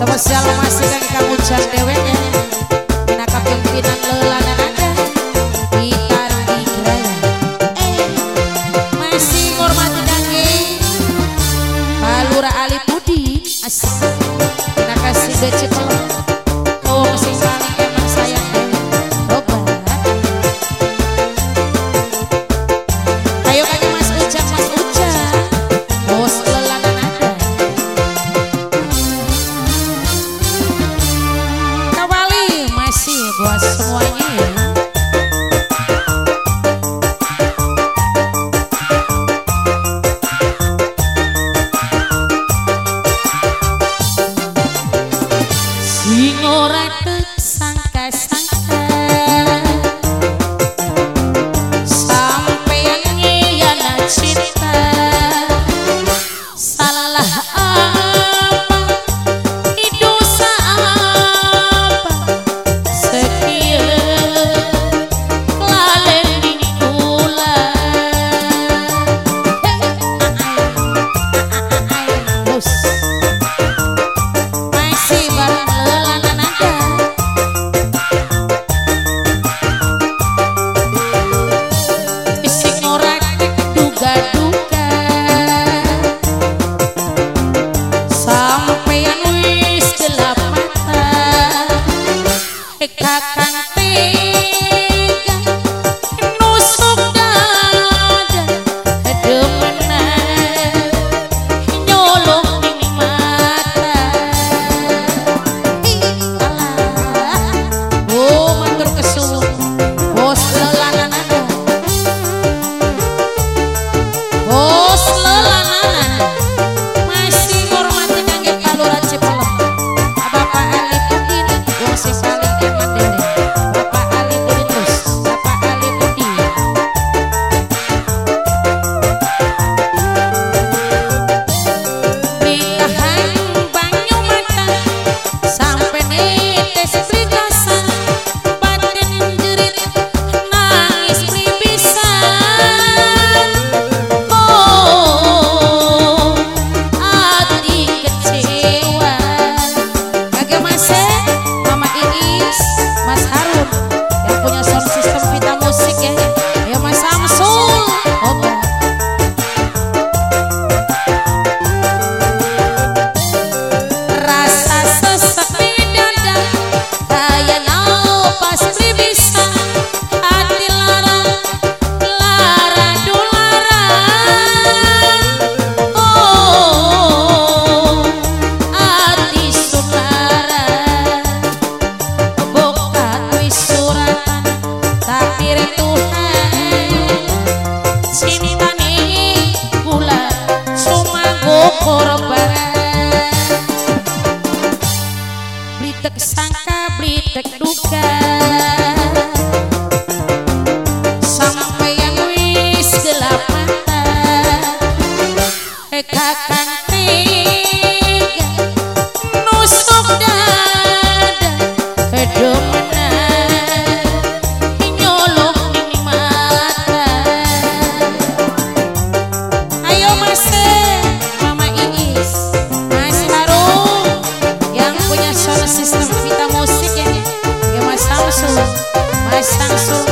Spesial masih kan kamu jan dewek ya. Dina kepimpinan lelanan ada Gitar di Eh Masih Palura Budi. Kasih Becik ahora tek sangka blitek duka. Yang wis gelap mata. Eh, kakang tega nusuk dada kedomenan Sansu